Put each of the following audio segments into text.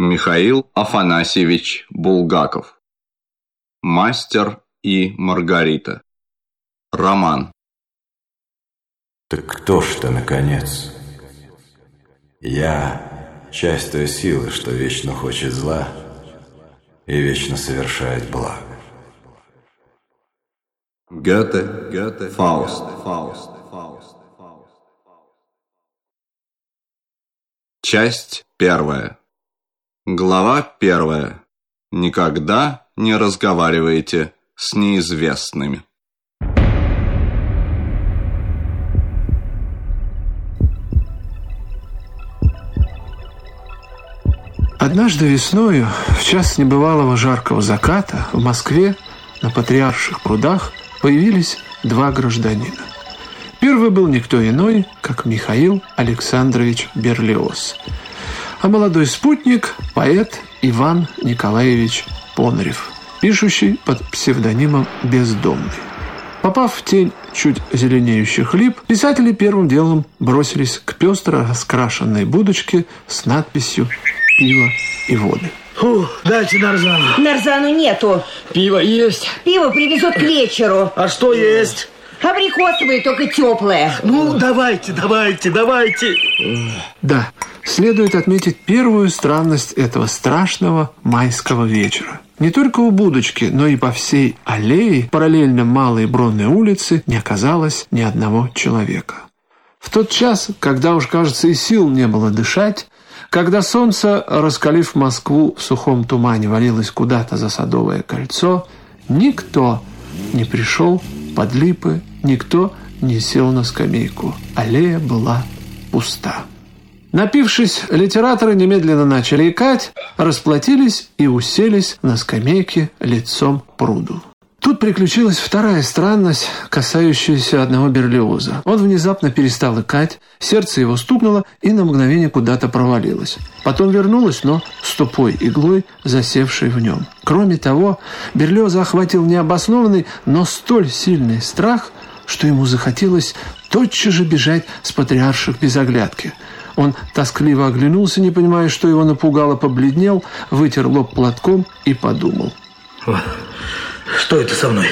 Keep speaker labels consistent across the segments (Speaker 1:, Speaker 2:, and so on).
Speaker 1: Михаил Афанасьевич Булгаков. Мастер и Маргарита. Роман.
Speaker 2: Так кто ж ты, наконец? Я – часть той силы, что вечно хочет зла и вечно совершает благо.
Speaker 1: Гёте, Гёте, Фауст, Фауст, Фауст, Фауст. Часть первая. Глава первая. Никогда не разговаривайте с неизвестными.
Speaker 3: Однажды весною, в час небывалого жаркого заката, в Москве на Патриарших прудах появились два гражданина. Первый был никто иной, как Михаил Александрович Берлиоз – а молодой спутник – поэт Иван Николаевич Понарев, пишущий под псевдонимом «Бездомный». Попав в тень чуть зеленеющих лип, писатели первым делом бросились к пестро раскрашенной будочке с надписью «Пиво и воды».
Speaker 4: Фу, дайте нарзану.
Speaker 5: Нарзану нету.
Speaker 4: Пиво есть.
Speaker 5: Пиво привезут к вечеру.
Speaker 4: А что есть?
Speaker 5: Абрикосовые, только теплые.
Speaker 4: Ну, давайте, давайте, давайте.
Speaker 3: Да, следует отметить первую странность этого страшного майского вечера. Не только у будочки, но и по всей аллее, параллельно Малой Бронной улице, не оказалось ни одного человека. В тот час, когда уж, кажется, и сил не было дышать, когда солнце, раскалив Москву в сухом тумане, валилось куда-то за Садовое кольцо, никто не пришел под липы, никто не сел на скамейку. Аллея была пуста. Напившись, литераторы немедленно начали икать, расплатились и уселись на скамейке лицом к пруду. Тут приключилась вторая странность, касающаяся одного Берлиоза. Он внезапно перестал икать, сердце его стукнуло и на мгновение куда-то провалилось. Потом вернулось, но с тупой иглой, засевшей в нем. Кроме того, Берлиоза охватил необоснованный, но столь сильный страх, что ему захотелось тотчас же бежать с патриарших без оглядки – он тоскливо оглянулся, не понимая, что его напугало, побледнел, вытер лоб платком и подумал.
Speaker 4: Что это со мной?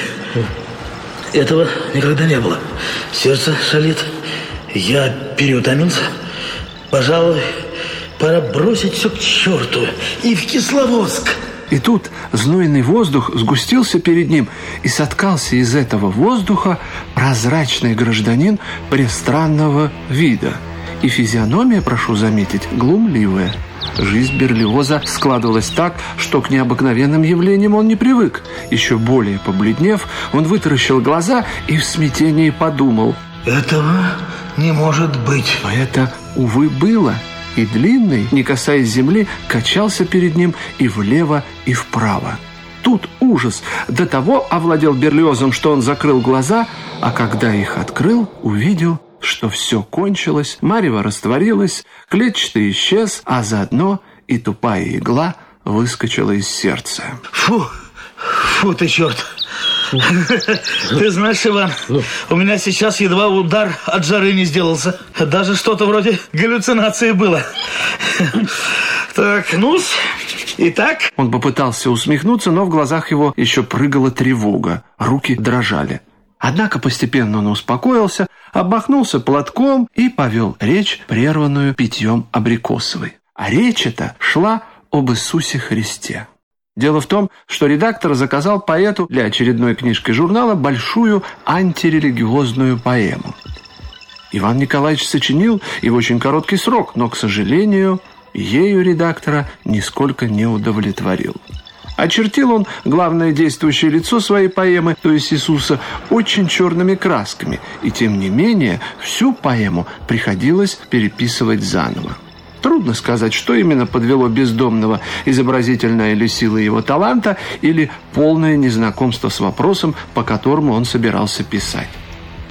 Speaker 4: Этого никогда не было. Сердце шалит. Я переутомился. Пожалуй, пора бросить все к черту и в Кисловодск.
Speaker 3: И тут знойный воздух сгустился перед ним, и соткался из этого воздуха прозрачный гражданин престранного вида – и физиономия, прошу заметить, глумливая. Жизнь Берлиоза складывалась так, что к необыкновенным явлениям он не привык. Еще более побледнев, он вытаращил глаза и в смятении подумал.
Speaker 4: «Этого не может быть».
Speaker 3: А это, увы, было. И длинный, не касаясь земли, качался перед ним и влево, и вправо. Тут ужас до того овладел Берлиозом, что он закрыл глаза, а когда их открыл, увидел что все кончилось, Марева растворилась, клетчатый исчез, а заодно и тупая игла выскочила из сердца.
Speaker 4: Фу, фу ты черт. Ты знаешь, Иван, у меня сейчас едва удар от жары не сделался. Даже что-то вроде галлюцинации было. Так, ну Итак...
Speaker 3: Он попытался усмехнуться, но в глазах его еще прыгала тревога. Руки дрожали. Однако постепенно он успокоился, обмахнулся платком и повел речь, прерванную питьем абрикосовой. А речь эта шла об Иисусе Христе. Дело в том, что редактор заказал поэту для очередной книжки журнала большую антирелигиозную поэму. Иван Николаевич сочинил и в очень короткий срок, но, к сожалению, ею редактора нисколько не удовлетворил. Очертил он главное действующее лицо своей поэмы, то есть Иисуса, очень черными красками, и тем не менее всю поэму приходилось переписывать заново. Трудно сказать, что именно подвело бездомного, изобразительная ли сила его таланта или полное незнакомство с вопросом, по которому он собирался писать.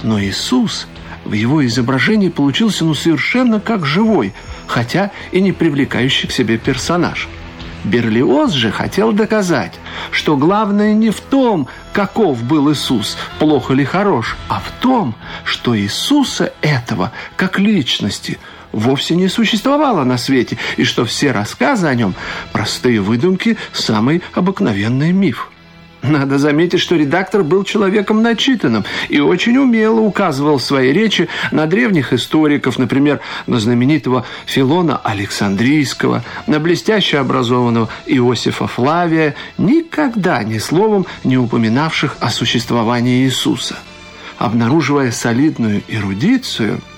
Speaker 3: Но Иисус в его изображении получился ну совершенно как живой, хотя и не привлекающий к себе персонаж – Берлиоз же хотел доказать, что главное не в том, каков был Иисус, плохо ли хорош, а в том, что Иисуса этого, как личности, вовсе не существовало на свете, и что все рассказы о нем – простые выдумки, самый обыкновенный миф. Надо заметить, что редактор был человеком начитанным и очень умело указывал в своей речи на древних историков, например, на знаменитого Филона Александрийского, на блестяще образованного Иосифа Флавия, никогда ни словом не упоминавших о существовании Иисуса. Обнаруживая солидную эрудицию –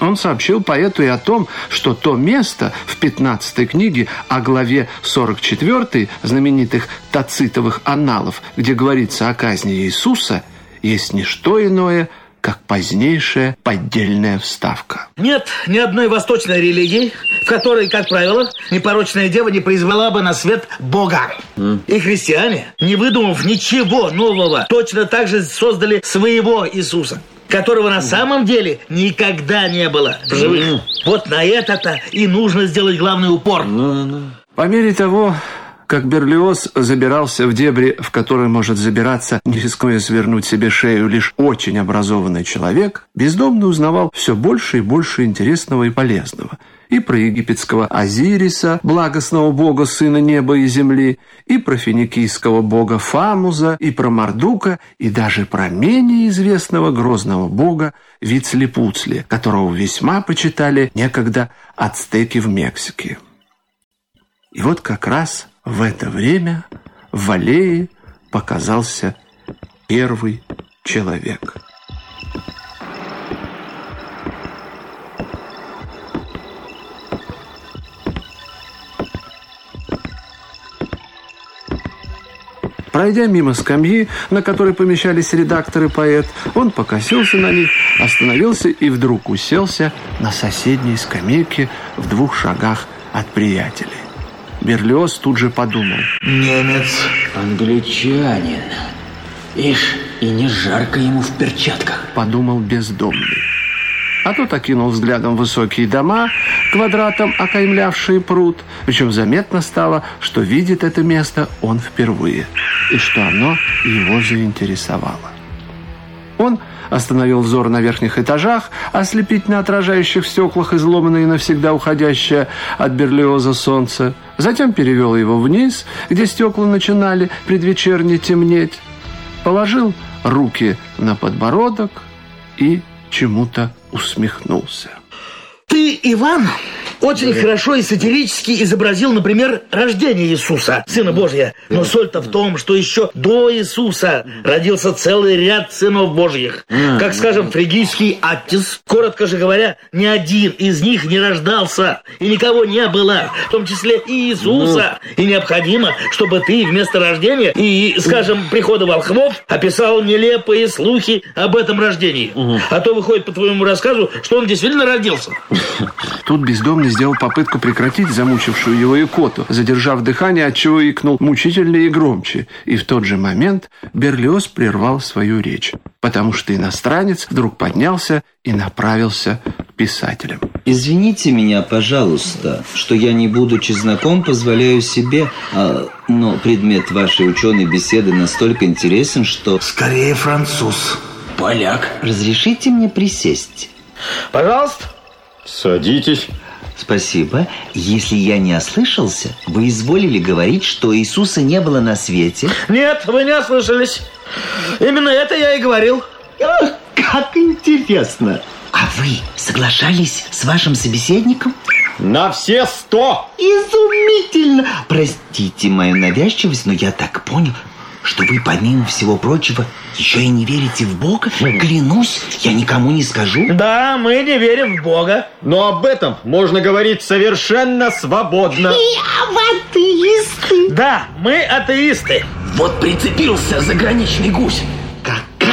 Speaker 3: он сообщил поэту и о том, что то место в 15 книге о главе 44 знаменитых тацитовых аналов, где говорится о казни Иисуса, есть не что иное, как позднейшая поддельная вставка.
Speaker 4: Нет ни одной восточной религии, в которой, как правило, непорочная дева не произвела бы на свет Бога. Mm. И христиане, не выдумав ничего нового, точно так же создали своего Иисуса которого на самом деле никогда не было в живых. Вот на это-то и нужно сделать главный упор.
Speaker 3: По мере того, как Берлиоз забирался в дебри, в которые может забираться, не рискуя свернуть себе шею лишь очень образованный человек, бездомный узнавал все больше и больше интересного и полезного – и про египетского Азириса, благостного бога сына неба и земли, и про финикийского бога Фамуза, и про Мардука, и даже про менее известного грозного бога Вицлепуцли, которого весьма почитали некогда ацтеки в Мексике. И вот как раз в это время в аллее показался первый человек – Пройдя мимо скамьи, на которой помещались редактор и поэт, он покосился на них, остановился и вдруг уселся на соседней скамейке в двух шагах от приятелей. Берлиоз тут же подумал.
Speaker 4: Немец.
Speaker 6: Англичанин. Ишь, и не жарко ему в перчатках.
Speaker 3: Подумал бездомный. А тот окинул взглядом высокие дома, квадратом окаймлявшие пруд, причем заметно стало, что видит это место он впервые, и что оно его заинтересовало. Он остановил взор на верхних этажах, ослепительно отражающих стеклах изломанное и навсегда уходящее от берлиоза солнце. Затем перевел его вниз, где стекла начинали предвечерне темнеть. Положил руки на подбородок и чему-то усмехнулся.
Speaker 4: Ты, Иван, очень хорошо и сатирически изобразил, например, рождение Иисуса, Сына Божия. Но соль-то в том, что еще до Иисуса родился целый ряд сынов Божьих. Как, скажем, фригийский Аттис. Коротко же говоря, ни один из них не рождался, и никого не было, в том числе и Иисуса. И необходимо, чтобы ты вместо рождения и, скажем, прихода волхвов описал нелепые слухи об этом рождении. А то выходит по твоему рассказу, что он действительно родился.
Speaker 3: Тут бездомный сделал попытку прекратить замучившую его икоту, задержав дыхание, отчего икнул мучительнее и громче. И в тот же момент Берлиоз прервал свою речь, потому что иностранец вдруг поднялся и направился к писателям.
Speaker 6: Извините меня, пожалуйста, что я, не будучи знаком, позволяю себе... А, но предмет вашей ученой беседы настолько интересен, что...
Speaker 4: Скорее француз.
Speaker 6: Поляк. Разрешите мне присесть?
Speaker 4: Пожалуйста.
Speaker 7: Садитесь.
Speaker 6: Спасибо. Если я не ослышался, вы изволили говорить, что Иисуса не было на свете?
Speaker 4: Нет, вы не ослышались. Именно это я и говорил.
Speaker 6: Как интересно. А вы соглашались с вашим собеседником?
Speaker 7: На все сто!
Speaker 6: Изумительно! Простите мою навязчивость, но я так понял, что вы, помимо всего прочего, еще и не верите в Бога? Клянусь, я никому не скажу.
Speaker 4: Да, мы не верим в Бога.
Speaker 7: Но об этом можно говорить совершенно свободно.
Speaker 6: И атеисты.
Speaker 4: Да, мы атеисты.
Speaker 6: Вот прицепился заграничный гусь.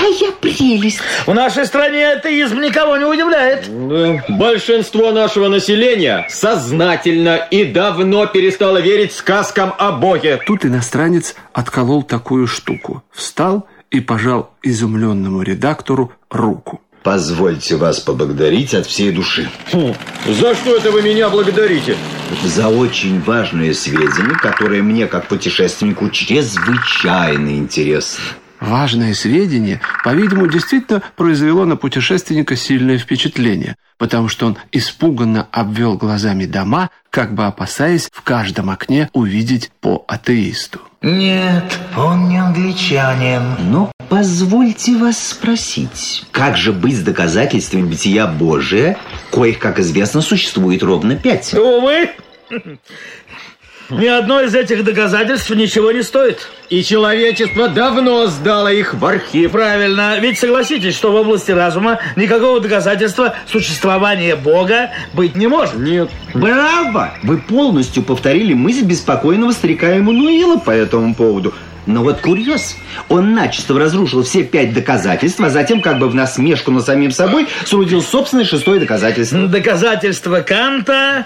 Speaker 6: Какая прелесть!
Speaker 4: В нашей стране атеизм никого не удивляет.
Speaker 7: Большинство нашего населения сознательно и давно перестало верить сказкам о Боге.
Speaker 3: Тут иностранец отколол такую штуку. Встал и пожал изумленному редактору руку.
Speaker 2: Позвольте вас поблагодарить от всей души.
Speaker 7: Хм, за что это вы меня благодарите?
Speaker 2: За очень важные сведения, которые мне, как путешественнику, чрезвычайно интересны.
Speaker 3: Важное сведение, по-видимому, действительно произвело на путешественника сильное впечатление, потому что он испуганно обвел глазами дома, как бы опасаясь в каждом окне увидеть по атеисту.
Speaker 6: Нет, он не англичанин. Но позвольте вас спросить, как же быть с доказательствами бытия Божия, коих, как известно, существует ровно пять?
Speaker 4: Увы, ни одно из этих доказательств ничего не стоит.
Speaker 7: И человечество давно сдало их в архив.
Speaker 4: Правильно, ведь согласитесь, что в области разума никакого доказательства существования Бога быть не может.
Speaker 7: Нет.
Speaker 6: Браво! Вы полностью повторили мысль беспокойного старика Эммануила по этому поводу. Но вот курьез, он начисто разрушил все пять доказательств, а затем, как бы в насмешку над самим собой, соорудил собственное шестое доказательство.
Speaker 4: Доказательство Канта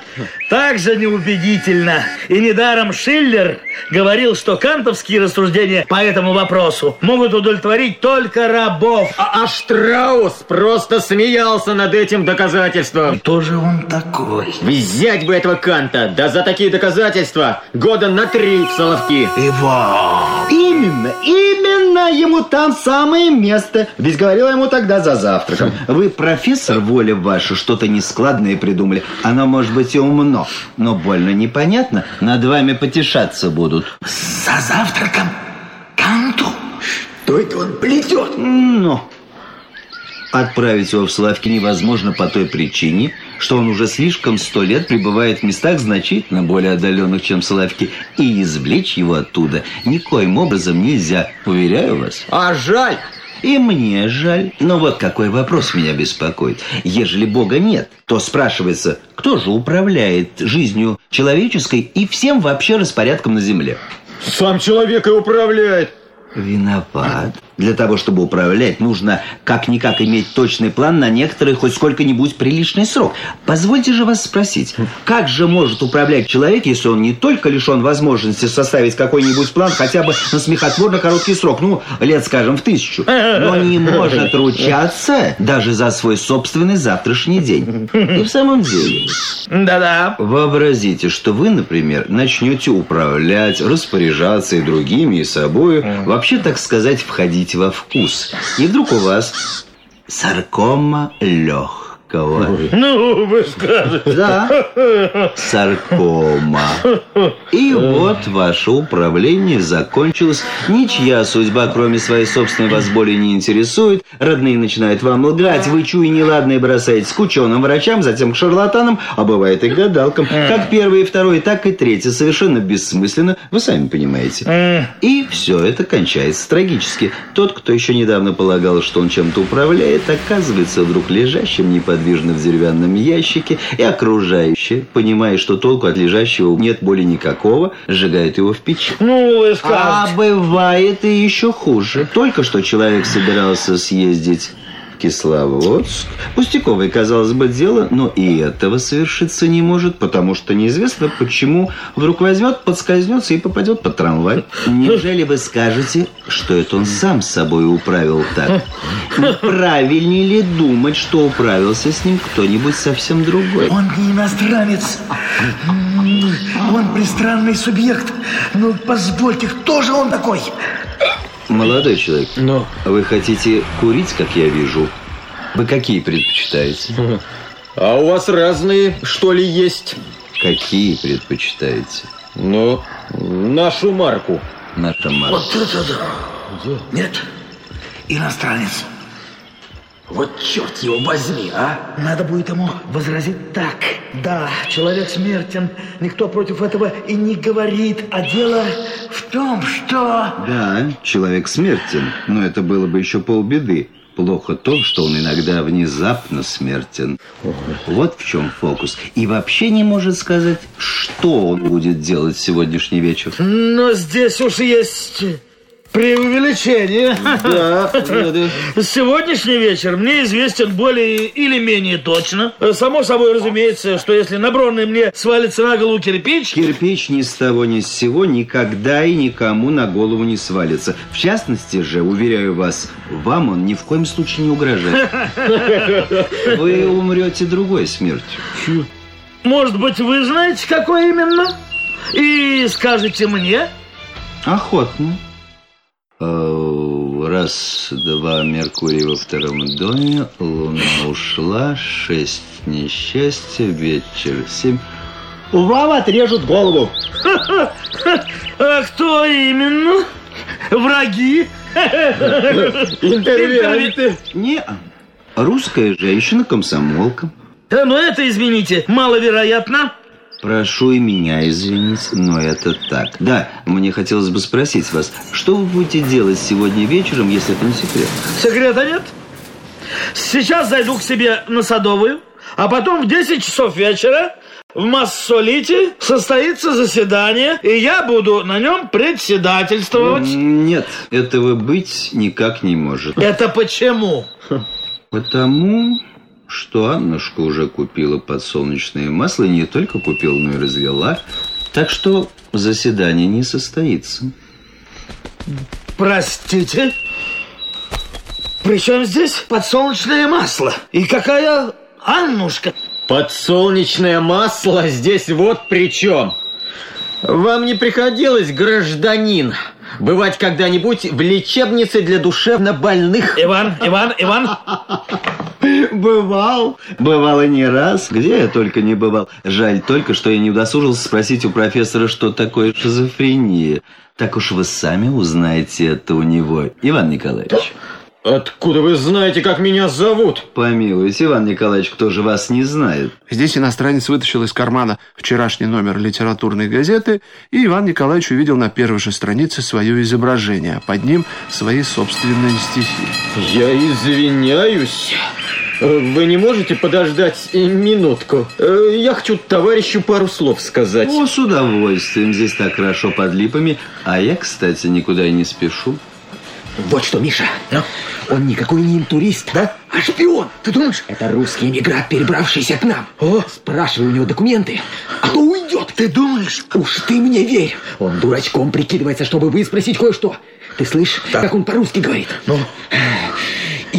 Speaker 4: также неубедительно. И недаром Шиллер говорил, что кантовские рассуждения по этому вопросу могут удовлетворить только рабов.
Speaker 7: А, а Штраус просто смеялся над этим доказательством.
Speaker 6: Кто же он такой?
Speaker 7: Взять бы этого Канта, да за такие доказательства года на три в Соловки.
Speaker 6: Иван! Именно, именно ему там самое место. Ведь говорила ему тогда за завтраком. Вы, профессор, воля ваша, что-то нескладное придумали. Оно может быть и умно, но больно непонятно. Над вами потешаться будут.
Speaker 4: За завтраком Канту? Что это он плетет?
Speaker 6: Но отправить его в Славки невозможно по той причине, что он уже слишком сто лет пребывает в местах значительно более отдаленных, чем Славки, и извлечь его оттуда никоим образом нельзя, уверяю вас.
Speaker 7: А жаль,
Speaker 6: И мне жаль. Но вот какой вопрос меня беспокоит. Ежели Бога нет, то спрашивается, кто же управляет жизнью человеческой и всем вообще распорядком на земле?
Speaker 7: сам человек и управляет.
Speaker 6: Виноват. Для того, чтобы управлять, нужно как-никак иметь точный план на некоторый хоть сколько-нибудь приличный срок. Позвольте же вас спросить, как же может управлять человек, если он не только лишен возможности составить какой-нибудь план хотя бы на смехотворно короткий срок, ну, лет, скажем, в тысячу, но не может ручаться даже за свой собственный завтрашний день. И в самом деле,
Speaker 4: Да-да.
Speaker 6: Вообразите, что вы, например, начнете управлять, распоряжаться и другими, и собой, вообще, так сказать, входить во вкус. И вдруг у вас саркома легкого.
Speaker 4: Ну, вы скажете.
Speaker 6: Да, саркома. И вот ваше управление закончилось. Ничья судьба, кроме своей собственной, вас более не интересует. Родные начинают вам лгать. Вы чуя неладное бросаетесь к ученым врачам, затем к шарлатанам, а бывает и к гадалкам. Как первый и второй, так и третий. Совершенно бессмысленно, вы сами понимаете. И все это кончается трагически. Тот, кто еще недавно полагал, что он чем-то управляет, оказывается вдруг лежащим неподвижно в деревянном ящике, и окружающие, понимая, что толку от лежащего нет более никакого, сжигают его в печи.
Speaker 4: Ну, вы
Speaker 6: А бывает и еще хуже. Только что человек собирался съездить Кисловодск. Пустяковое, казалось бы, дело, но и этого совершиться не может, потому что неизвестно, почему вдруг возьмет, подскользнется и попадет под трамвай. Неужели вы скажете, что это он сам собой управил так? Не Правильнее ли думать, что управился с ним кто-нибудь совсем другой?
Speaker 4: Он не иностранец. Он пристранный субъект. Ну, позвольте, кто же он такой?
Speaker 6: Молодой человек,
Speaker 7: Ну,
Speaker 6: вы хотите курить, как я вижу? Вы какие предпочитаете?
Speaker 7: а у вас разные, что ли, есть?
Speaker 6: Какие предпочитаете?
Speaker 7: Ну, нашу марку.
Speaker 6: Наша Марта.
Speaker 4: Вот это да. Нет, иностранец. Вот черт его возьми, а! Надо будет ему возразить так. Да, человек смертен, никто против этого и не говорит. А дело в том, что...
Speaker 6: Да, человек смертен, но это было бы еще полбеды. Плохо то, что он иногда внезапно смертен. Вот в чем фокус. И вообще не может сказать, что он будет делать сегодняшний вечер.
Speaker 4: Но здесь уж есть преувеличение.
Speaker 6: Да,
Speaker 4: Сегодняшний вечер мне известен более или менее точно. Само собой разумеется, что если на бронный мне свалится на голову кирпич,
Speaker 6: Кирпич ни с того ни с сего никогда и никому на голову не свалится. В частности же, уверяю вас, вам он ни в коем случае не угрожает. Вы умрете другой смертью.
Speaker 4: может быть, вы знаете, какой именно? И скажете мне?
Speaker 6: Охотно. Э, Раз, два, Меркурий во втором доме, Луна ушла, шесть несчастья, вечер, семь.
Speaker 7: Вам отрежут голову.
Speaker 4: А кто именно? Враги?
Speaker 7: Интервенты.
Speaker 6: Не, русская женщина-комсомолка.
Speaker 4: Да, ну это, извините, маловероятно.
Speaker 6: Прошу и меня извинить, но это так. Да, мне хотелось бы спросить вас, что вы будете делать сегодня вечером, если это не секрет?
Speaker 4: Секрета нет. Сейчас зайду к себе на Садовую, а потом в 10 часов вечера в Массолите состоится заседание, и я буду на нем председательствовать.
Speaker 6: Нет, этого быть никак не может.
Speaker 4: Это почему?
Speaker 6: Потому что Аннушка уже купила подсолнечное масло, и не только купила, но и развела. Так что заседание не состоится.
Speaker 4: Простите? При чем здесь подсолнечное масло? И какая Аннушка?
Speaker 7: Подсолнечное масло здесь вот при чем. Вам не приходилось, гражданин, бывать когда-нибудь в лечебнице для душевно больных?
Speaker 4: Иван, Иван, Иван.
Speaker 6: Бывал. Бывало не раз. Где я только не бывал. Жаль только, что я не удосужился спросить у профессора, что такое шизофрения. Так уж вы сами узнаете это у него, Иван Николаевич.
Speaker 7: Откуда вы знаете, как меня зовут?
Speaker 6: Помилуйте, Иван Николаевич, кто же вас не знает?
Speaker 3: Здесь иностранец вытащил из кармана вчерашний номер литературной газеты, и Иван Николаевич увидел на первой же странице свое изображение, а под ним свои собственные стихи.
Speaker 7: Я извиняюсь. Э, Вы не можете подождать минутку? Э, Я хочу товарищу пару слов сказать.
Speaker 6: О, с удовольствием. Здесь так хорошо под липами. А я, кстати, никуда и не спешу.
Speaker 8: Вот что, Миша, он никакой не интурист, да? А шпион, ты думаешь? Это русский эмигрант, перебравшийся к нам. О, спрашивай у него документы, а то уйдет. Ты думаешь? Уж ты мне верь. Он дурачком прикидывается, чтобы выспросить кое-что. Ты слышишь, как он по-русски говорит? Ну?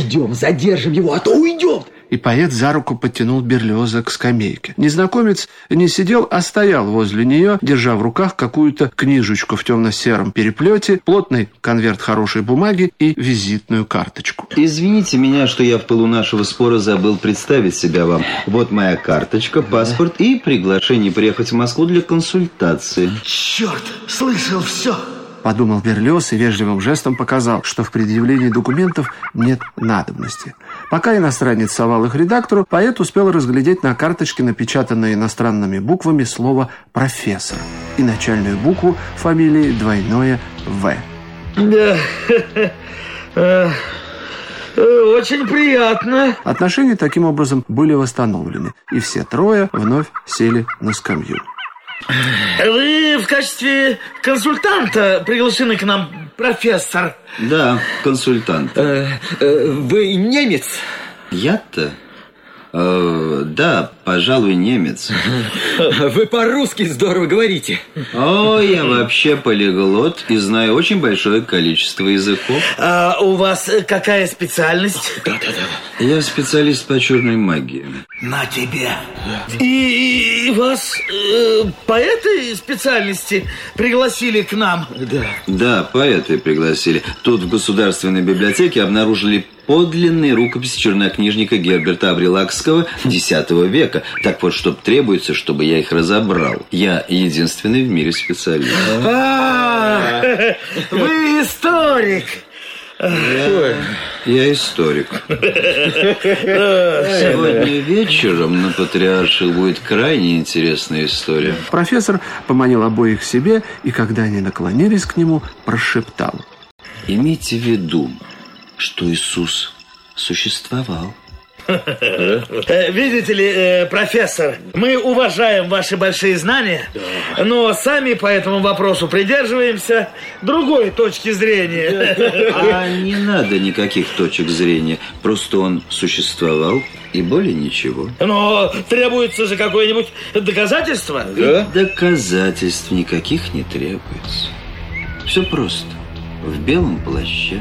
Speaker 8: Идем, задержим его, а то уйдет.
Speaker 3: И поэт за руку подтянул Берлиоза к скамейке. Незнакомец не сидел, а стоял возле нее, держа в руках какую-то книжечку в темно-сером переплете, плотный конверт хорошей бумаги и визитную карточку.
Speaker 6: Извините меня, что я в пылу нашего спора забыл представить себя вам. Вот моя карточка, паспорт и приглашение приехать в Москву для консультации.
Speaker 4: Черт, слышал все.
Speaker 3: Подумал Берлиоз и вежливым жестом показал, что в предъявлении документов нет надобности. Пока иностранец совал их редактору, поэт успел разглядеть на карточке напечатанное иностранными буквами слово «профессор» и начальную букву фамилии двойное «В».
Speaker 4: Да. Э, э, Очень приятно.
Speaker 3: Отношения таким образом были восстановлены, и все трое вновь сели на скамью.
Speaker 4: Вы в качестве консультанта приглашены к нам, профессор.
Speaker 6: Да, консультант.
Speaker 8: Вы немец?
Speaker 6: Я-то? Э, да, пожалуй, немец.
Speaker 8: Вы по-русски здорово говорите.
Speaker 6: О, я вообще полиглот и знаю очень большое количество языков.
Speaker 4: А у вас э, какая специальность?
Speaker 6: Я специалист по черной магии.
Speaker 4: На тебе. И, и вас э, по этой специальности пригласили к нам? Да.
Speaker 6: Да, поэты пригласили. Тут в Государственной библиотеке обнаружили подлинные рукописи чернокнижника Герберта Аврилакского X века. Так вот, что требуется, чтобы я их разобрал. Я единственный в мире специалист.
Speaker 4: А, вы историк.
Speaker 6: Я историк. Сегодня вечером на Патриарших будет крайне интересная история.
Speaker 3: Профессор поманил обоих к себе, и когда они наклонились к нему, прошептал.
Speaker 6: Имейте в виду, что Иисус существовал.
Speaker 4: Э, Видите ли, э, профессор, мы уважаем ваши большие знания, но сами по этому вопросу придерживаемся другой точки зрения.
Speaker 6: А не надо никаких точек зрения. Просто он существовал и более ничего.
Speaker 4: Но требуется же какое-нибудь доказательство.
Speaker 6: И доказательств никаких не требуется. Все просто. В белом плаще,